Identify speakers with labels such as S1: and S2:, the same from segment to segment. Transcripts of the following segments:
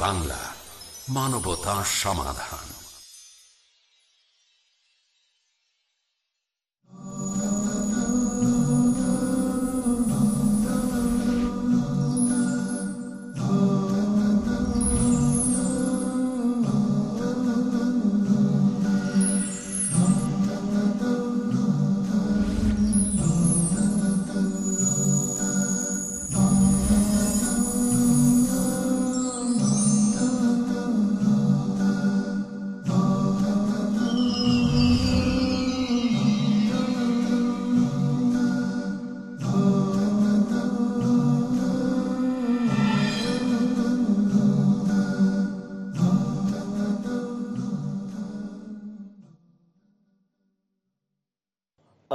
S1: বাংলা মানবতা সমাধান।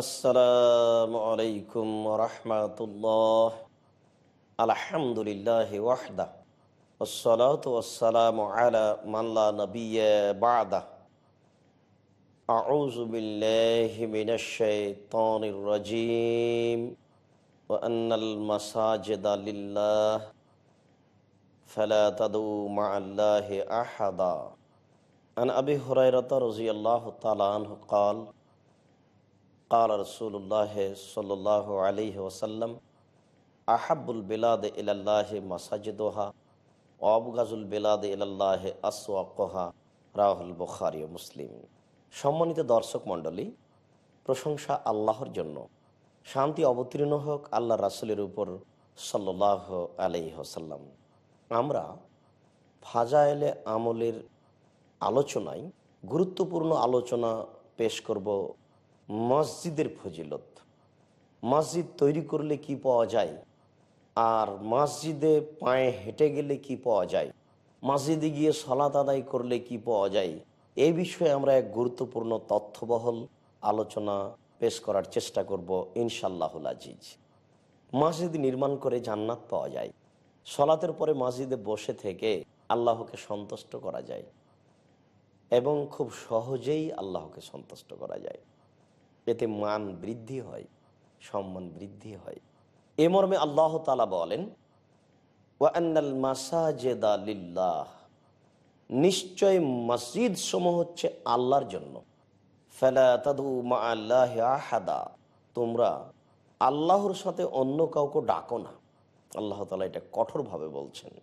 S2: السلام علیکم ورحمۃ اللہ الحمد للہ وحدہ والصلاة والسلام على من لا نبی بعد اعوذ باللہ من الشیطان الرجیم وان المساجد للہ فلا تدعو مع اللہ احدا ان ابی حریرت رضی اللہ تعالیٰ عنہ قال قال رسول الله صلى الله عليه وسلم أحب البلاد إلى الله مساجدها وأبغض البلاد إلى الله أسواقها রাহুল বুখারি ও মুসলিম সম্মানিত দর্শক মণ্ডলী প্রশংসা আল্লাহর জন্য শান্তি অবতীর্ণ হোক আল্লাহ রাসুলের উপর সাল্লাহ আলাই হাসাল্লাম আমরা ফাজাইলে আমলের আলোচনায় গুরুত্বপূর্ণ আলোচনা পেশ করব মসজিদের ফজিলত। মসজিদ তৈরি করলে কি পাওয়া যায়? আর মসজিদে পায়ে হেঁটে গেলে কি পাওয়া যায়? মসজিদে গিয়ে সলাত আদায় করলে কি পাওয়া যায়? এই বিষয়ে আমরা এক গুরুত্বপূর্ণ তথ্যবহল আলোচনা পেশ করার চেষ্টা করব ইনশাল্লাহুল আজিজ। মসজিদ নির্মাণ করে জান্নাত পাওয়া যায়। সলাতের পরে মসজিদে বসে থেকে আল্লাহকে সন্তুষ্ট করা যায় এবং খুব সহজেই আল্লাহকে সন্তুষ্ট করা যায়। এতে মান বৃদ্ধি হয়, সম্মান বৃদ্ধি হয়। এ মর্মে আল্লাহ তালা বলেন নিশ্চয় মসজিদ সমূহ হচ্ছে আল্লাহর জন্য। তোমরা আল্লাহর সাথে অন্য কাউকে ডাকো না। আল্লাহ তালা এটা কঠোরভাবে বলছেন।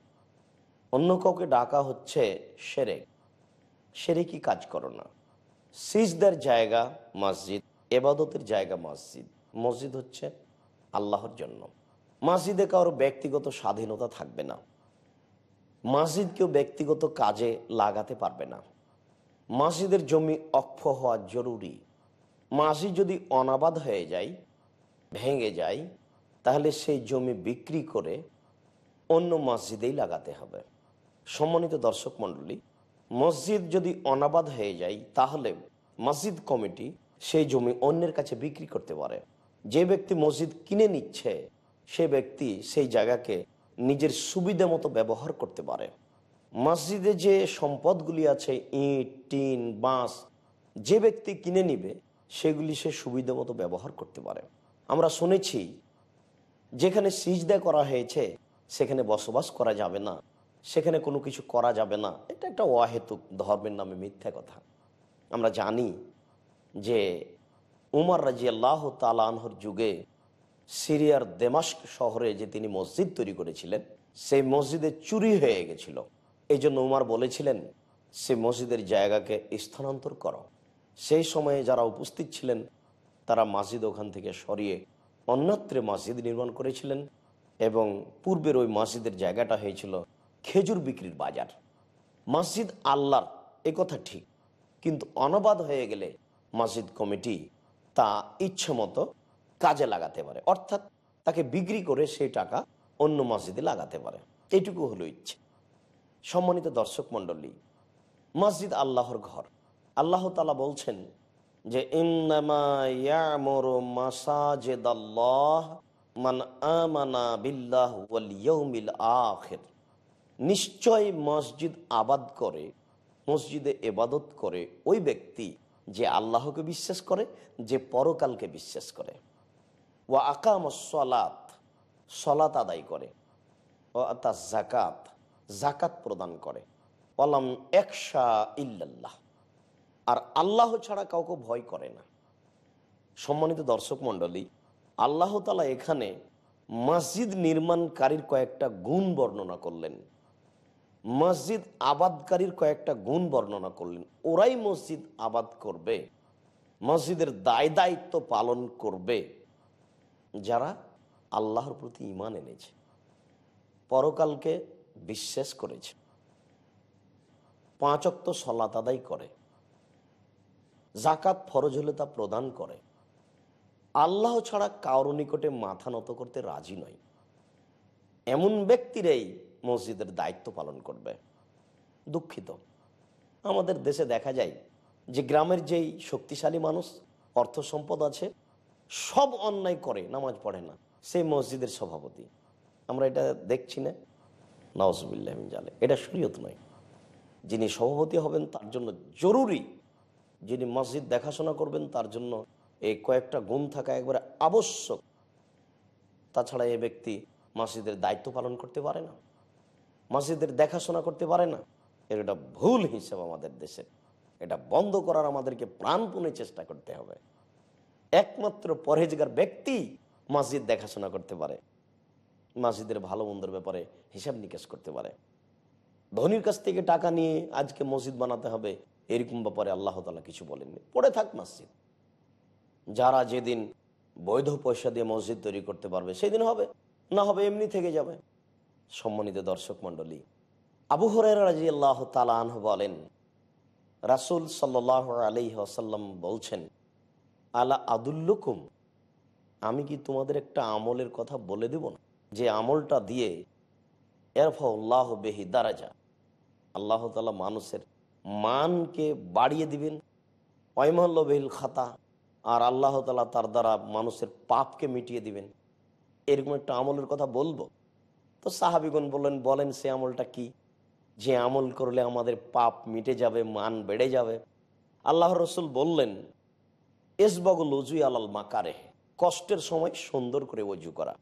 S2: অন্য কাউকে ডাকা হচ্ছে সেরেক। সেরেকি কাজ করো না। সিজদার জায়গা, মসজিদ। এবাদতের জায়গা মসজিদ। মসজিদ হচ্ছে আল্লাহর জন্য। মসজিদে কারও ব্যক্তিগত স্বাধীনতা থাকবে না। মসজিদ কেউ ব্যক্তিগত কাজে লাগাতে পারবে না। মসজিদের জমি অক্ষ হওয়া জরুরি। মসজিদ যদি অনাবাদ হয়ে যায়, ভেঙে যায়, তাহলে সেই জমি বিক্রি করে অন্য মসজিদেই লাগাতে হবে। সম্মানিত দর্শক মণ্ডলী, মসজিদ যদি অনাবাদ হয়ে যায়, তাহলে মসজিদ কমিটি সেই জমি অন্যের কাছে বিক্রি করতে পারে। যে ব্যক্তি মসজিদ কিনে নিচ্ছে, সে ব্যক্তি সেই জায়গাকে নিজের সুবিধা মতো ব্যবহার করতে পারে। মসজিদে যে সম্পদগুলি আছে, ইট, টিন, বাঁশ, যে ব্যক্তি কিনে নিবে, সেগুলি সে সুবিধা মতো ব্যবহার করতে পারে। আমরা শুনেছি, যেখানে সিজদা করা হয়েছে, সেখানে বসবাস করা যাবে না, সেখানে কোনো কিছু করা যাবে না। এটা একটা অহেতুক, ধর্মের নামে মিথ্যা কথা। আমরা জানি যে উমর রাজি আল্লাহ যুগে সিরিয়ার দেমাস্ক শহরে যে তিনি মসজিদ তৈরি করেছিলেন, সেই মসজিদে চুরি হয়ে গেছিল। এই জন্য উমার বলেছিলেন সে মসজিদের জায়গাকে স্থানান্তর করো। সেই সময়ে যারা উপস্থিত ছিলেন, তারা মসজিদ ওখান থেকে সরিয়ে অন্যত্রে মসজিদ নির্মাণ করেছিলেন এবং পূর্বের ওই মসজিদের জায়গাটা হয়েছিল খেজুর বিক্রির বাজার। মসজিদ আল্লাহর, এ কথা ঠিক। কিন্তু অনবাদ হয়ে গেলে মসজিদ কমিটি তা ইচ্ছে মতো কাজে লাগাতে পারে। অর্থাৎ তাকে বিক্রি করে সেই টাকা অন্য মসজিদে লাগাতে পারে। এটুকু হলো ইচ্ছে। সম্মানিত দর্শক মণ্ডলী, মসজিদ আল্লাহর ঘর। আল্লাহ তালা বলছেন যে নিশ্চয় মসজিদ আবাদ করে, মসজিদে এবাদত করে ওই ব্যক্তি যে আল্লাহকে বিশ্বাস করে, যে পরকালকে বিশ্বাস করে। ও আকাম সলাত সলাত আদায় করে। ও তা জাকাত জাকাত প্রদান করে। অলাম একশা ইল্লাল্লাহ। আর আল্লাহ ছাড়া কাউকে ভয় করে না। সম্মানিত দর্শক মণ্ডলী, আল্লাহ তালা এখানে মসজিদ নির্মাণকারীর কয়েকটা গুণ বর্ণনা করলেন। মসজিদ আবাদকারীর কয়েকটা গুণ বর্ণনা করলেন। ওরাই মসজিদ আবাদ করবে, মসজিদের দায় দায়িত্ব পালন করবে। যারা আল্লাহর প্রতি ইমান এনেছে, পরকালকে বিশ্বাস করেছে পাঁচক্ত সলাত আদায় করে জাকাত ফরজ হলে তা প্রদান করে। আল্লাহ ছাড়া কারও নিকটে মাথা নত করতে রাজি নয়। এমন ব্যক্তিরাই মসজিদের দায়িত্ব পালন করবে। দুঃখিত। আমাদের দেশে দেখা যায় যে গ্রামের যেই শক্তিশালী মানুষ, অর্থ সম্পদ আছে, সব অন্যায় করে, নামাজ পড়ে না। সেই মসজিদের সভাপতি। আমরা এটা দেখছি না। নওয়াজবিল্লাহ জালে এটা শরীয়ত নয়। যিনি সভাপতি হবেন, তার জন্য জরুরি। যিনি মসজিদ দেখাশোনা করবেন, তার জন্য এই কয়েকটা গুণ থাকা একবারে আবশ্যক। তাছাড়া এ ব্যক্তি মসজিদের দায়িত্ব পালন করতে পারে না। মসজিদের দেখাশোনা করতে পারে না। এর এটা ভুল হিসেব আমাদের দেশে। এটা বন্ধ করার আমাদেরকে প্রাণপণে চেষ্টা করতে হবে। একমাত্র পরহেজগার ব্যক্তি মসজিদ দেখাশোনা করতে পারে। মসজিদের ভালো মন্দের ব্যাপারে হিসাব নিকেশ করতে পারে। ধনির কাছ থেকে টাকা নিয়ে আজকে মসজিদ বানাতে হবে, এরকম ব্যাপারে আল্লাহ তালা কিছু বলেননি। পড়ে থাক মসজিদ। যারা যেদিন বৈধ পয়সা দিয়ে মসজিদ তৈরি করতে পারবে, সেদিন হবে। না হবে, এমনি থেকে যাবে। সম্মানিত দর্শক মন্ডলী আবু হরের রাজি আল্লাহ তালাহ বলেন, রাসুল সাল্লাহ আলি আসাল্লাম বলছেন, আলা আদুল্লুকুম? আমি কি তোমাদের একটা আমলের কথা বলে দেব না? যে আমলটা দিয়ে এরফাউল্লাহ বেহি দারাজা, আল্লাহ তালা মানুষের মানকে বাড়িয়ে দিবেন বেহিল খাতা, আর আল্লাহ তালা তার দ্বারা মানুষের পাপকে মিটিয়ে দিবেন। এরকম একটা আমলের কথা বলব। তো সাহাবিগুন বললেন, বলেন সে আমলটা কি? যে আমল করলে আমাদের পাপ মিটে যাবে, মান বেড়ে যাবে। আল্লাহ রসুল বললেন এসবগুল উজুই আলাল মাকারে কষ্টের সময় সুন্দর করে অজু করা।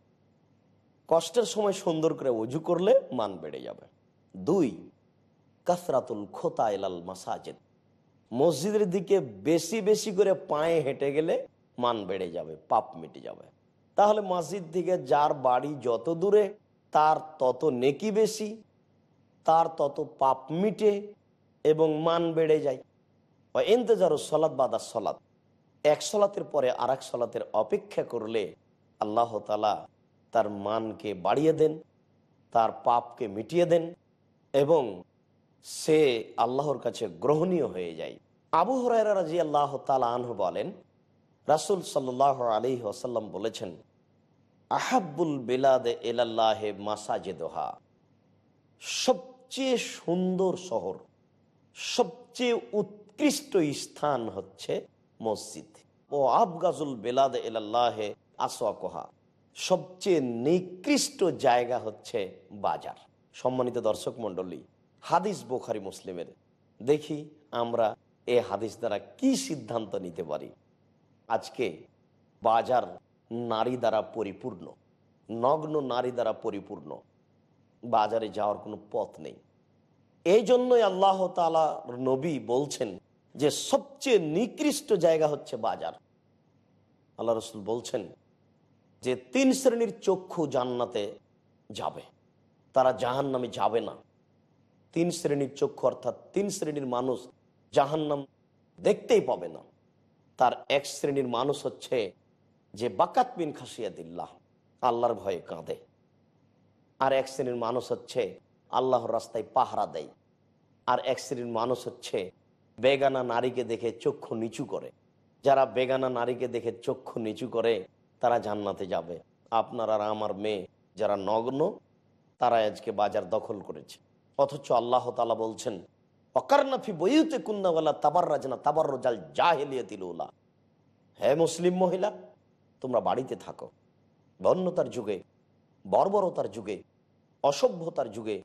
S2: কষ্টের সময় সুন্দর করে অজু করলে মান বেড়ে যাবে। দুই, কাসরাতুল খোতা এলাল মাসাজেদ। মসজিদের দিকে বেশি বেশি করে পায়ে হেঁটে গেলে মান বেড়ে যাবে, পাপ মিটে যাবে। তাহলে মসজিদ থেকে যার বাড়ি যত দূরে তার তত নেকি বেশি, তার তত পাপ মিটে এবং মান বেড়ে যায়। এনতেজারু সলাদ বাদা সলাদ এক সলাতের পরে আর এক সলাতের অপেক্ষা করলে আল্লাহ তালা তার মানকে বাড়িয়ে দেন, তার পাপকে মিটিয়ে দেন এবং সে আল্লাহর কাছে গ্রহণীয় হয়ে যায়। আবু হরাইরা রাজি আল্লাহ তালা আনহু বলেন, রাসুল সাল্লাহ আলী আসাল্লাম বলেছেন আহাবুল বেলাদে এলাল্লাহে মাসাজেদোহা। সবচেয়ে সুন্দর শহর, সবচেয়ে উৎকৃষ্ট স্থান হচ্ছে মসজিদ। ও আবগাজুল বেলাদ এলাল্লাহে আসোয়াকোহা সবচেয়ে নিকৃষ্ট জায়গা হচ্ছে বাজার। সম্মানিত দর্শক মন্ডলী হাদিস বোখারি মুসলিমের। দেখি আমরা এ হাদিস দ্বারা কি সিদ্ধান্ত নিতে পারি। আজকে বাজার নারী দ্বারা পরিপূর্ণ, নগ্ন নারী দ্বারা পরিপূর্ণ, বাজারে যাওয়ার কোনো পথ নেই। এই জন্যই আল্লাহ তালা নবী বলছেন যে সবচেয়ে নিকৃষ্ট জায়গা হচ্ছে বাজার। আল্লাহ রসুল বলছেন যে তিন শ্রেণির চক্ষু জান্নাতে যাবে, তারা জাহান নামে যাবে না। তিন শ্রেণির চক্ষু অর্থাৎ তিন শ্রেণির মানুষ জাহান্নাম দেখতেই পাবে না। তার এক শ্রেণির মানুষ হচ্ছে যে বাকাত বিন খাসিয়াদিল্লাহ আল্লাহর ভয়ে কাঁদে। আর এক শ্রেণির মানুষ হচ্ছে আল্লাহর রাস্তায় পাহারা দেয়। আর এক শ্রেণির মানুষ হচ্ছে বেগানা নারীকে দেখে চক্ষু নিচু করে। যারা বেগানা নারীকে দেখে চক্ষু নিচু করে, তারা জান্নাতে যাবে। আপনার আর আমার মেয়ে যারা নগ্ন তারা আজকে বাজার দখল করেছে। অথচ আল্লাহ তালা বলছেন অকারনাফি বইতে কুন্নাওয়ালা তাবার রাজনা তাবার রাজাল জাহেলিয়া তিলুলা হ্যাঁ মুসলিম মহিলা তোমরা বাড়িতে থাকো। বন্যতার যুগে, বর্বরতার যুগে, অসভ্যতার যুগে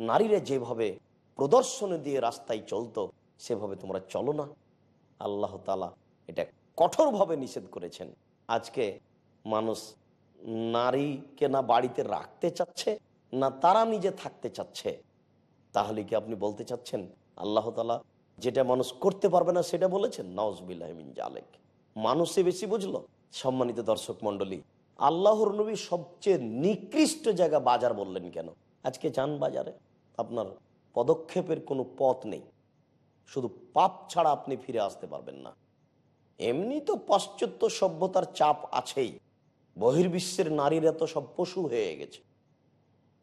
S2: নারীরা যেভাবে প্রদর্শনী দিয়ে রাস্তায় চলতো, সেভাবে তোমরা চলো না। আল্লাহ তালা এটা কঠোরভাবে নিষেধ করেছেন। আজকে মানুষ নারীকে না বাড়িতে রাখতে চাচ্ছে, না তারা নিজে থাকতে চাচ্ছে, তাহলে কি আপনি বলতে চাচ্ছেন, আল্লাহ তালা যেটা মানুষ করতে পারবে না সেটা বলেছেন? নওয়াজবিল্লাহমিন জালেক। মানুষে বেশি বুঝলো। সম্মানিত দর্শক মন্ডলী আল্লাহর নবী সবচেয়ে নিকৃষ্ট জায়গা বাজার বললেন কেন? আজকে যান বাজারে আপনার পদক্ষেপের কোনো পথ নেই। শুধু পাপ ছাড়া আপনি ফিরে আসতে পারবেন না। এমনি তো পাশ্চাত্য সভ্যতার চাপ আছেই। বহির্বিশ্বের নারীরা তো সব পশু হয়ে গেছে।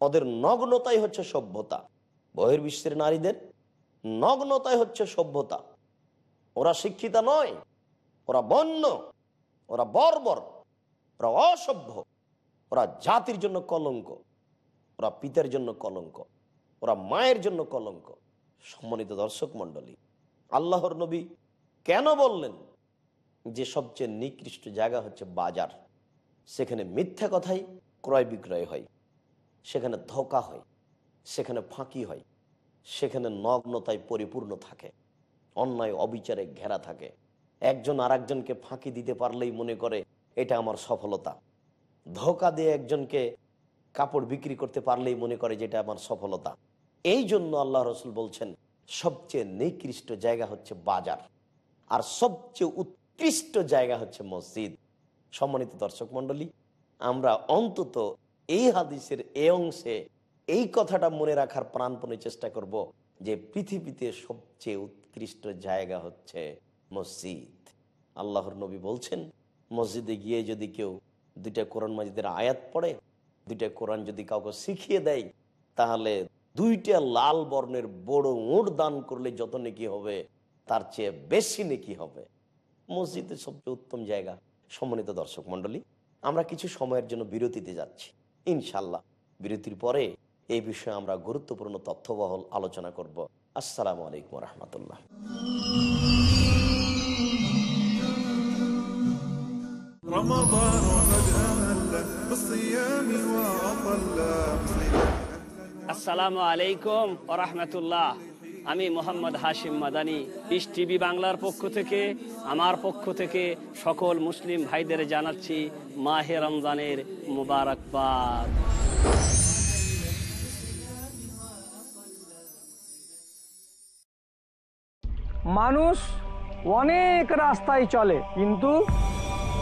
S2: ওদের নগ্নতাই হচ্ছে সভ্যতা। বহির্বিশ্বের নারীদের নগ্নতাই হচ্ছে সভ্যতা। ওরা শিক্ষিতা নয়, ওরা বন্য। ওরা বর্বর, ওরা অসভ্য, ওরা জাতির জন্য কলঙ্ক, ওরা পিতার জন্য কলঙ্ক, ওরা মায়ের জন্য কলঙ্ক। সম্মানিত দর্শক মণ্ডলী, আল্লাহর নবী কেন বললেন যে সবচেয়ে নিকৃষ্ট জায়গা হচ্ছে বাজার? সেখানে মিথ্যা কথাই ক্রয় বিক্রয় হয়, সেখানে ধোকা হয়, সেখানে ফাঁকি হয়, সেখানে নগ্নতায় পরিপূর্ণ থাকে, অন্যায় অবিচারে ঘেরা থাকে। একজন আর একজনকে ফাঁকি দিতে পারলেই মনে করে এটা আমার সফলতা। ধোকা দিয়ে একজনকে কাপড় বিক্রি করতে পারলেই মনে করে যেটা আমার সফলতা। এই জন্য আল্লাহ রসুল বলছেন, সবচেয়ে নিকৃষ্ট জায়গা হচ্ছে বাজার, আর সবচেয়ে উৎকৃষ্ট জায়গা হচ্ছে মসজিদ। সম্মানিত দর্শক মন্ডলী আমরা অন্তত এই হাদিসের এ অংশে এই কথাটা মনে রাখার প্রাণপণে চেষ্টা করব যে পৃথিবীতে সবচেয়ে উৎকৃষ্ট জায়গা হচ্ছে মসজিদ। আল্লাহর নবী বলছেন, মসজিদে গিয়ে যদি কেউ দুইটা কোরআন মাজিদের আয়াত পড়ে, দুইটা কোরআন যদি কাউকে শিখিয়ে দেয়, তাহলে দুইটা লাল বর্ণের বড় উঁট দান করলে যত নেকি হবে, তার চেয়ে বেশি নেকি হবে। মসজিদের সবচেয়ে উত্তম জায়গা, সম্মানিত দর্শক মন্ডলী আমরা কিছু সময়ের জন্য বিরতিতে যাচ্ছি। ইনশাল্লাহ বিরতির পরে এই বিষয়ে আমরা গুরুত্বপূর্ণ তথ্যবহল আলোচনা করব। আসসালামু আলাইকুম রহমতুল্লাহ।
S3: رمضان قد أهل بالصيام وأطل
S4: আসসালামু আলাইকুম ওরহমতুল্লাহ আমি মোহাম্মদ হাশিম মাদানি পিস টিভি বাংলার পক্ষ থেকে আমার পক্ষ থেকে সকল মুসলিম ভাইদের জানাচ্ছি মাহে রমজানের মুবারকবাদ
S5: মানুষ অনেক রাস্তায় চলে কিন্তু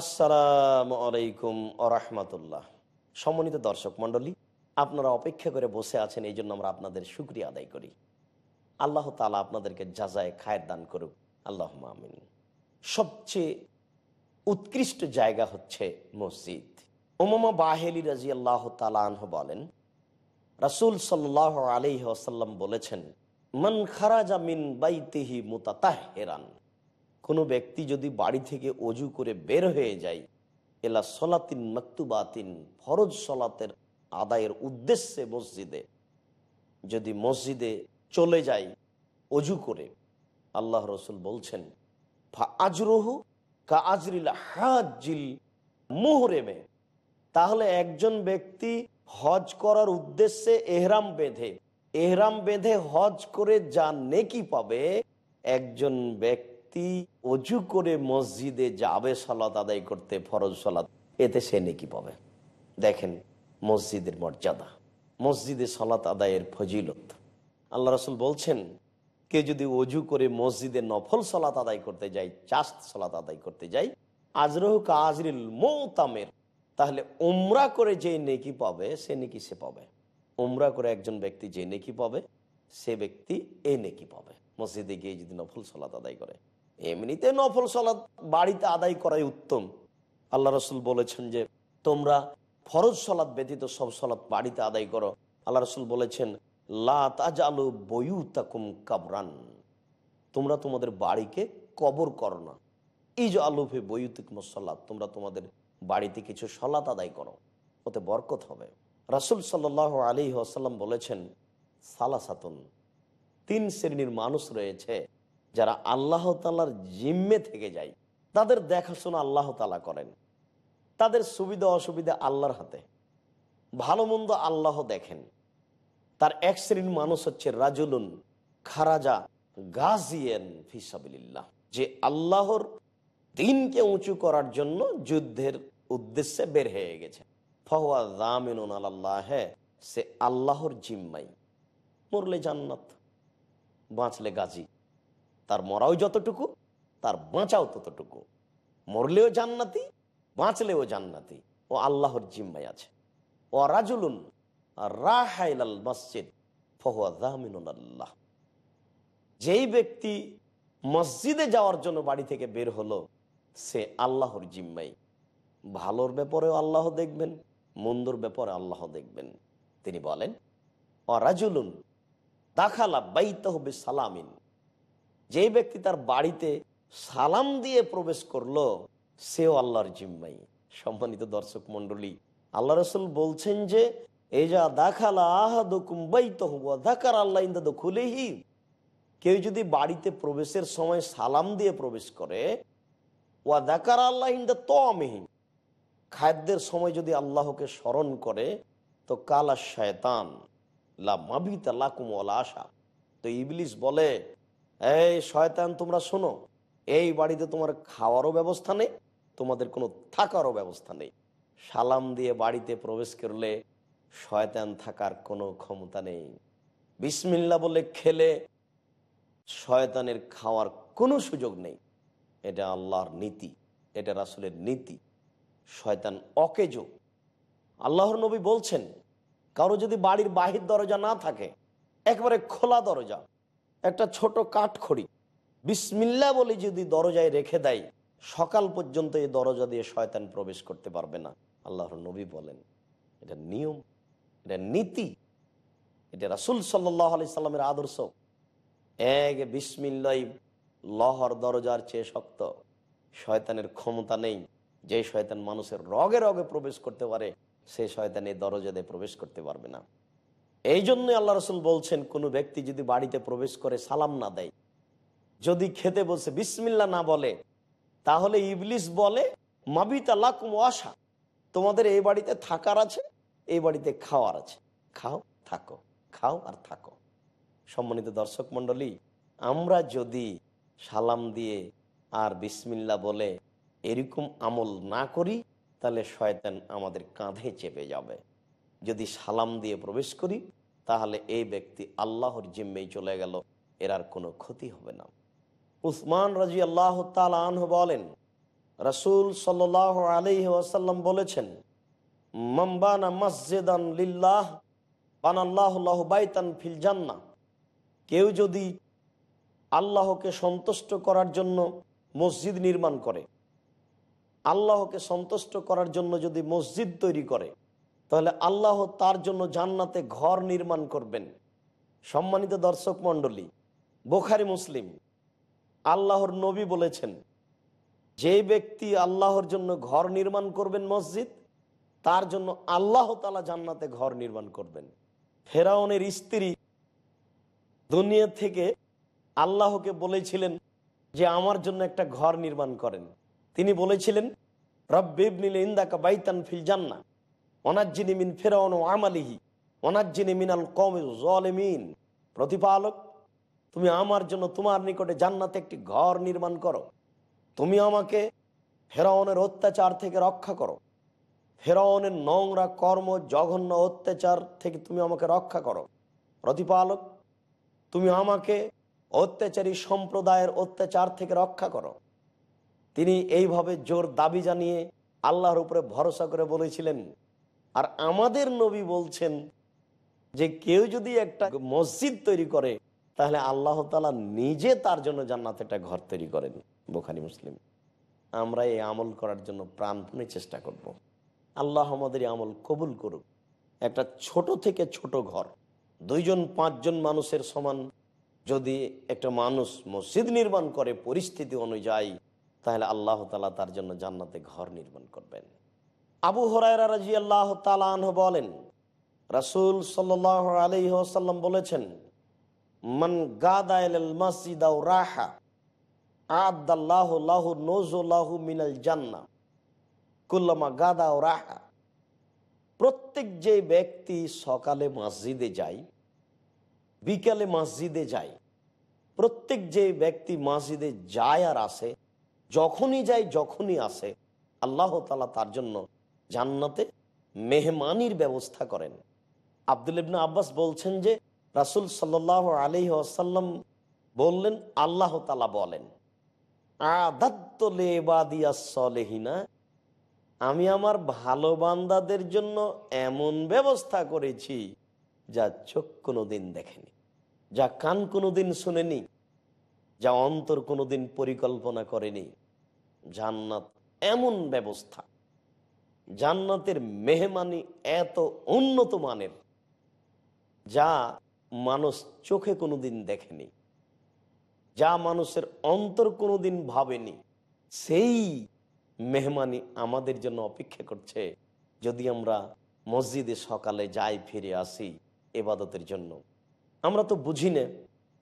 S2: আসসালামু আলাইকুম আরহামতুল্লাহ সম্মানিত দর্শক মণ্ডলী, আপনারা অপেক্ষা করে বসে আছেন, এই জন্য আমরা আপনাদের সুক্রিয়া আদায় করি। আল্লাহ তালা আপনাদেরকে যাজায় খায়ের দান করুক। আল্লাহ আমিন। সবচেয়ে উৎকৃষ্ট জায়গা হচ্ছে মসজিদ। ওমামা বাহেলি রাজি আল্লাহ তালাহ বলেন, রাসুল সাল্লাহ আলি আসাল্লাম বলেছেন, মন খারাজা মিন বাইতেহি মুতাতাহ হেরান কোনো ব্যক্তি যদি বাড়ি থেকে অজু করে বের হয়ে যায়, এলা সলাতিন মাকতুবাতিন, ফরজ সলাতের আদায়ের উদ্দেশ্যে মসজিদে। যদি মসজিদে চলে যায় অজু করে, আল্লাহ রসুল বলছেন, ফা আজরহু কা আজরিল হাজিল মুহরেমে। তাহলে একজন ব্যক্তি হজ করার উদ্দেশ্যে এহরাম বেঁধে এহরাম বেঁধে হজ করে যা নেকি পাবে, একজন ব্যক্তি অজু করে মসজিদে যাবে, সালাত আদায় করতে ফরজ সালাত, এতে সে নেকি পাবে। দেখেন মসজিদের মর্যাদা, মসজিদে সালাত আদায়ের ফজিলত। আল্লাহ রসুল বলছেন কে যদি অজু করে মসজিদে নফল সালাত আদায় করতে যায়, চাস্ত সালাত আদায় করতে যায়, আজরহ কাজরিল মৌতামের, তাহলে উমরা করে যে নেকি পাবে, সে নেকি সে পাবে। উমরা করে একজন ব্যক্তি যে নেকি পাবে, সে ব্যক্তি এই নেকি পাবে। মসজিদে গিয়ে যদি নফল সালাত আদায় করে এমনিতে নফল সালাত বাড়িতে আদায় করাই উত্তম। আল্লাহ রসুল বলেছেন যে, তোমরা ফরজ সলাৎ ব্যতীত সব সলাৎ বাড়িতে আদায় করো। আল্লাহ রসুল বলেছেন লাত আলু বয়ু তাকুম কাবরান। তোমরা তোমাদের বাড়িকে কবর করো না। যে আলুফে বইউতিকুম সলাৎ, তোমরা তোমাদের বাড়িতে কিছু সলাৎ আদায় করো। ওতে বরকত হবে। রাসুল সাল্লাহ আলী আসাল্লাম বলেছেন, সালাসাতুন, তিন শ্রেণির মানুষ রয়েছে যারা আল্লাহ তালার জিম্মে থেকে যায়, তাদের দেখাশোনা আল্লাহ তালা করেন। তাদের সুবিধা অসুবিধা আল্লাহর হাতে। ভালো মন্দ আল্লাহ দেখেন। তার এক শ্রেণির মানুষ হচ্ছে রাজুলুন খারাজা গাজিয়েন ফিসাবিল্লাহ যে আল্লাহর দিনকে উঁচু করার জন্য যুদ্ধের উদ্দেশ্যে বের হয়ে গেছে। ফহুয়া দামিন আল্লাহ সে আল্লাহর জিম্মাই। মরলে জান্নাত, বাঁচলে গাজী। তার মরাও যতটুকু, তার বাঁচাও ততটুকু। মরলেও জান্নাতি, বাঁচলেও জান্নাতি। ও আল্লাহর জিম্মাই আছে। ও রাজুলুন রাহাইলাল মসজিদ আল্লাহ। যেই ব্যক্তি মসজিদে যাওয়ার জন্য বাড়ি থেকে বের হলো, সে আল্লাহর জিম্মাই ভালোর ব্যাপারেও আল্লাহ দেখবেন, মন্দর ব্যাপারে আল্লাহ দেখবেন। তিনি বলেন অরাজুলুন দাখালা বাইতে হবে সালামিন যে ব্যক্তি তার বাড়িতে সালাম দিয়ে প্রবেশ করল, সেও আল্লাহর জিম্মাই। সম্মানিত দর্শক মন্ডলী আল্লাহ রসুল বলছেন যে যা দাখালা দাকার আল্লাহ ইন্দা খুলেহি কেউ যদি বাড়িতে প্রবেশের সময় সালাম দিয়ে প্রবেশ করে, ওয়া দাকার আল্লাহ ইন্দা তো আমিহীন খাদ্যের সময় যদি আল্লাহকে স্মরণ করে, তো কালা শয়তান, লা মাবিতা লাকুম আশা। তো ইবলিস বলে এই শয়তান, তোমরা শোনো, এই বাড়িতে তোমার খাওয়ারও ব্যবস্থা নেই, তোমাদের কোনো থাকারও ব্যবস্থা নেই। সালাম দিয়ে বাড়িতে প্রবেশ করলে শয়তান থাকার কোনো ক্ষমতা নেই। বিসমিল্লা বলে খেলে শয়তানের খাওয়ার কোনো সুযোগ নেই। এটা আল্লাহর নীতি, এটা রাসুলের নীতি। শয়তান অকেজো। আল্লাহর নবী বলছেন, কারও যদি বাড়ির বাহির দরজা না থাকে, একবারে খোলা দরজা একটা ছোট কাঠখড়ি। বিসমিল্লা বলে যদি দরজায় রেখে দেয়, সকাল পর্যন্ত এই দরজা দিয়ে শয়তান প্রবেশ করতে পারবে না। আল্লাহর নবী বলেন, এটা নিয়ম, এটা নীতি, এটা রাসুল সাল্লাহ আলি সাল্লামের আদর্শ। এক বিসমিল্লাই লহর দরজার চেয়ে শক্ত, শয়তানের ক্ষমতা নেই। যে শয়তান মানুষের রগে রগে প্রবেশ করতে পারে, সে শয়তান এই দরজা দিয়ে প্রবেশ করতে পারবে না। এই জন্যই আল্লাহ রসুল বলছেন, কোনো ব্যক্তি যদি বাড়িতে প্রবেশ করে সালাম না দেয়, যদি খেতে বসে বিসমিল্লা না বলে, তাহলে ইবলিস বলে, মাবিতা লাকুম আশা তোমাদের এই বাড়িতে থাকার আছে, এই বাড়িতে খাওয়ার আছে। খাও, থাকো, খাও আর থাকো। সম্মানিত দর্শক মন্ডলী আমরা যদি সালাম দিয়ে আর বিসমিল্লা বলে এরকম আমল না করি, তাহলে শয়তান আমাদের কাঁধে চেপে যাবে। যদি সালাম দিয়ে প্রবেশ করি, তাহলে এই ব্যক্তি আল্লাহর জিম্মেই চলে গেল, এর আর কোনো ক্ষতি হবে না। উসমান রাজি আল্লাহ তালহ বলেন, রসুল সাল আলহি আসাল্লাম বলেছেন মাম্বানা মসজিদান লিল্লাহ আল্লাহ বাইতান ফিল জান্না কেউ যদি আল্লাহকে সন্তুষ্ট করার জন্য মসজিদ নির্মাণ করে, আল্লাহকে সন্তুষ্ট করার জন্য যদি মসজিদ তৈরি করে তাহলে আল্লাহ তার জন্য জান্নাতে ঘর নির্মাণ করবেন। সম্মানিত দর্শক মণ্ডলী, বোখারি, মুসলিম, আল্লাহর নবী বলেছেন, যে ব্যক্তি আল্লাহর জন্য ঘর নির্মাণ করবেন মসজিদ, তার জন্য আল্লাহ তালা জান্নাতে ঘর নির্মাণ করবেন। ফেরাউনের স্ত্রী দুনিয়া থেকে আল্লাহকে বলেছিলেন যে, আমার জন্য একটা ঘর নির্মাণ করেন। তিনি বলেছিলেন রব্বিবনিল ইন্দাকা বাইতান ফিল জান্না অনাজ্জিনী মিন ও আমালিহি অনাজ্জিনী মিনাল কম জলেমিন প্রতিপালক, তুমি আমার জন্য তোমার নিকটে জান্নাতে একটি ঘর নির্মাণ করো। তুমি আমাকে ফেরাউনের অত্যাচার থেকে রক্ষা করো। ফেরাউনের নোংরা কর্ম, জঘন্য অত্যাচার থেকে তুমি আমাকে রক্ষা করো। প্রতিপালক, তুমি আমাকে অত্যাচারী সম্প্রদায়ের অত্যাচার থেকে রক্ষা করো। তিনি এইভাবে জোর দাবি জানিয়ে আল্লাহর উপরে ভরসা করে বলেছিলেন আর আমাদের নবী বলছেন যে কেউ যদি একটা মসজিদ তৈরি করে, তাহলে আল্লাহ তালা নিজে তার জন্য জান্নাতে একটা ঘর তৈরি করেন, বোখারি, মুসলিম। আমরা এই আমল করার জন্য প্রাণপণে চেষ্টা করব। আল্লাহ আমাদের এই আমল কবুল করুক। একটা ছোট থেকে ছোট ঘর, দুইজন, পাঁচজন মানুষের সমান, যদি একটা মানুষ মসজিদ নির্মাণ করে, পরিস্থিতি অনুযায়ী, তাহলে আল্লাহ তালা তার জন্য জান্নাতে ঘর নির্মাণ করবেন। আবু হরাইরা রাজি আল্লাহ তালাহ বলেন, রাসুল সাল্লাহ আলি আসাল্লাম বলেছেন, মান গাদাইল মসজিদ রাহা, আদাল্লাহ লাহু নজুল্লাহু মিনাল জান্না কুল্লামা গাদা রাহা। প্রত্যেক যে ব্যক্তি সকালে মসজিদে যায়, বিকালে মসজিদে যায়, প্রত্যেক যে ব্যক্তি মসজিদে যায় আর আসে, যখনই যায় যখনই আসে, আল্লাহ তালা তার জন্য জান্নাতে মেহমানির ব্যবস্থা করেন। আব্দুল ইবনা আব্বাস বলছেন যে, রাসুল সাল্লাহ আলি আসাল্লাম বললেন, আল্লাহ তালা বলেন আদাত্তলেবাদিয়াসলেহিনা আমি আমার ভালো বান্দাদের জন্য এমন ব্যবস্থা করেছি যা চোখ কোনোদিন দেখেনি, যা কান কোনোদিন শুনেনি, যা অন্তর কোনোদিন পরিকল্পনা করেনি। জান্নাত এমন ব্যবস্থা জান্নাতের মেহমানি এত উন্নত মানের, যা মানুষ চোখে কোনোদিন দেখেনি, যা মানুষের অন্তর কোনোদিন ভাবেনি, সেই মেহমানি আমাদের জন্য অপেক্ষা করছে। যদি আমরা মসজিদে সকালে যাই ফিরে আসি এবাদতের জন্য, আমরা তো বুঝি না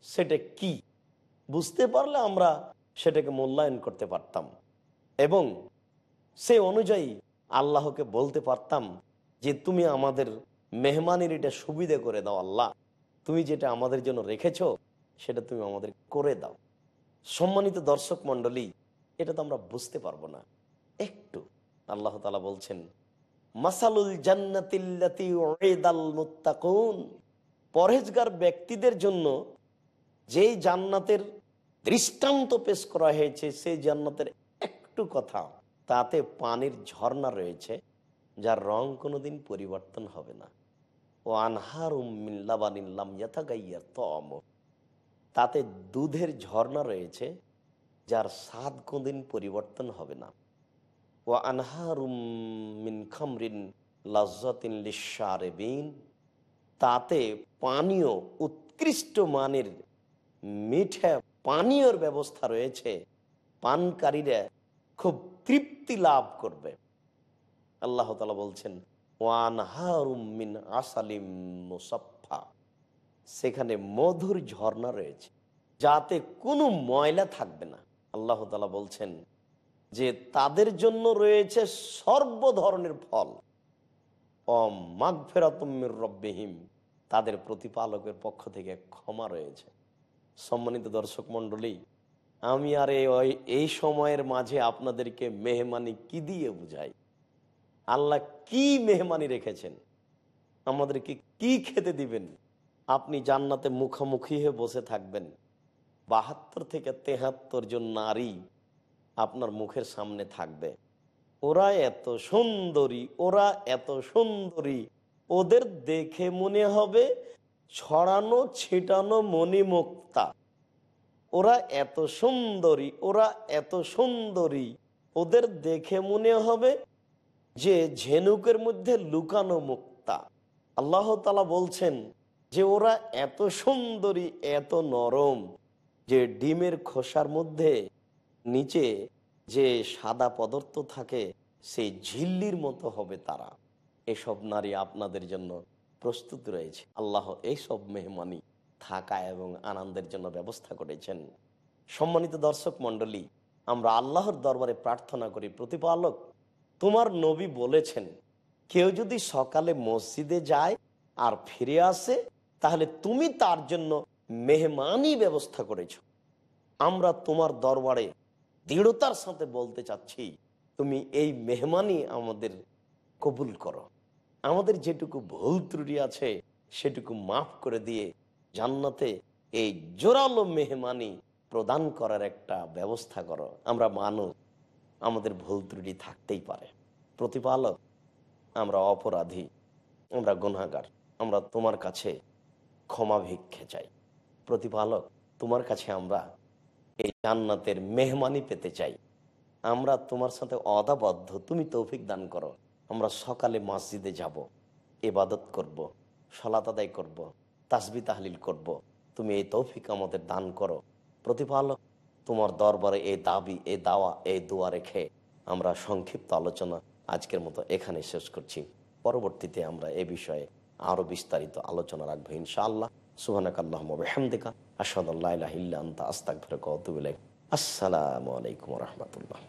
S2: সেটা কি। বুঝতে পারলে আমরা সেটাকে মূল্যায়ন করতে পারতাম। এবং সে অনুযায়ী আল্লাহকে বলতে পারতাম যে তুমি আমাদের মেহমানের এটা সুবিধে করে দাও আল্লাহ। তুমি যেটা আমাদের জন্য রেখেছো, সেটা তুমি আমাদের করে দাও। সম্মানিত দর্শক মন্ডলী এটা তো আমরা বুঝতে পারব না। একটু আল্লাহ তালা বলছেন, মাসালুল জান্নাতিল্লাতি ওয়াইদাল মুত্তাকুন। পরহেজগার ব্যক্তিদের জন্য যেই জান্নাতের দৃষ্টান্ত পেশ করা হয়েছে, সেই জান্নাতের একটু কথা। তাতে পানির ঝর্ণা রয়েছে, যার রং কোনোদিন পরিবর্তন হবে না। ও আনহার উম্মিল্লাবানিল্লাম তম তাতে দুধের ঝর্ণা রয়েছে, যার স্বাদ কোনদিন পরিবর্তন হবে না। ও আনহারুম মিন খামরিন লাজ্জাতিন লিশারেবিন তাতে পানীয়, উৎকৃষ্ট মানের মিঠা পানীয়র ব্যবস্থা রয়েছে। পানকারীরা খুব তৃপ্তি লাভ করবে। আল্লাহ তালা বলছেন, ওয়ান হারুমিন আসালিম মুসাফা সেখানে মধুর ঝর্ণা রয়েছে, যাতে কোনো ময়লা থাকবে না। আল্লাহ তালা বলছেন যে, তাদের জন্য রয়েছে সর্ব ধরনের ফল। অমাগ ফেরাতম্যের রব্বেহিম। তাদের প্রতিপালকের পক্ষ থেকে ক্ষমা রয়েছে। সম্মানিত দর্শক মন্ডলী আমি আর এই সময়ের মাঝে আপনাদেরকে মেহমানি কি দিয়ে বুঝাই? আল্লাহ কি মেহমানি রেখেছেন? আমাদেরকে কি খেতে দিবেন? আপনি জান্নাতে মুখোমুখি হয়ে বসে থাকবেন। বাহাত্তর থেকে তেহাত্তর জন নারী আপনার মুখের সামনে থাকবে। ওরা এত সুন্দরী, ওরা এত সুন্দরী। ওদের দেখে মনে হবে ছড়ানো ছিটানো মণিমুক্তা। ওরা এত সুন্দরী, ওরা এত সুন্দরী। ওদের দেখে মনে হবে যে ঝেনুকের মধ্যে লুকানো মুক্তা। আল্লাহ তালা বলছেন যে ওরা এত সুন্দরী, এত নরম যে ডিমের খোসার মধ্যে নিচে যে সাদা পদার্থ থাকে, সেই ঝিল্লির মতো হবে তারা। এসব নারী আপনাদের জন্য প্রস্তুত রয়েছে। আল্লাহ এইসব মেহমানি থাকা এবং আনন্দের জন্য ব্যবস্থা করেছেন। সম্মানিত দর্শক মণ্ডলী, আমরা আল্লাহর দরবারে প্রার্থনা করি, প্রতিপালক, তোমার নবী বলেছেন, কেউ যদি সকালে মসজিদে যায় আর ফিরে আসে, তাহলে তুমি তার জন্য মেহমানি ব্যবস্থা করেছ। আমরা তোমার দরবারে দৃঢ়তার সাথে বলতে চাচ্ছি, তুমি এই মেহমানি আমাদের কবুল করো। আমাদের যেটুকু ভুল ত্রুটি আছে, সেটুকু মাফ করে দিয়ে জান্নাতে এই জোরালো মেহমানি প্রদান করার একটা ব্যবস্থা করো আমরা মানুষ, আমাদের ভুল ত্রুটি থাকতেই পারে প্রতিপালক, আমরা অপরাধী, আমরা গুণাগার আমরা তোমার কাছে ক্ষমা ভিক্ষে চাই প্রতিপালক, তোমার কাছে আমরা এই জান্নাতের মেহমানি পেতে চাই আমরা তোমার সাথে অদাবদ্ধ, তুমি তৌফিক দান করো আমরা সকালে মসজিদে যাব এবাদত করব। সলাত আদায় করব। তাসবি তাহলিল করব। তুমি এই তৌফিক আমাদের দান করো। প্রতিপালক, তোমার দরবারে এই দাবি, এই দাওয়া, এই দোয়া রেখে আমরা সংক্ষিপ্ত আলোচনা আজকের মতো এখানে শেষ করছি। পরবর্তীতে আমরা এ বিষয়ে আরও বিস্তারিত আলোচনা রাখব ইনশাআল্লাহ। সুহানাক আল্লাহ হামদিকা আসাদুল্লাহ আন্তা আস্তাক আসসালামু আলাইকুম রহমতুল্লাহ।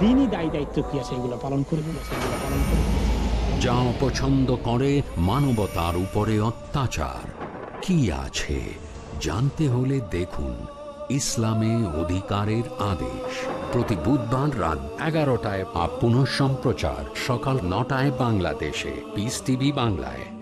S6: দিনই দায় দায়িত্ব কি আছে এগুলো পালন করব সেগুলো পালন করব
S1: যা অপছন্দ করে মানবতার উপরে অত্যাচার। কি আছে জানতে হলে দেখুন ইসলামে অধিকারের আদেশ। প্রতি বুধবার রাত এগারোটায় পুনঃ সম্প্রচার সকাল নটায় বাংলাদেশে। পিস টিভি বাংলায়।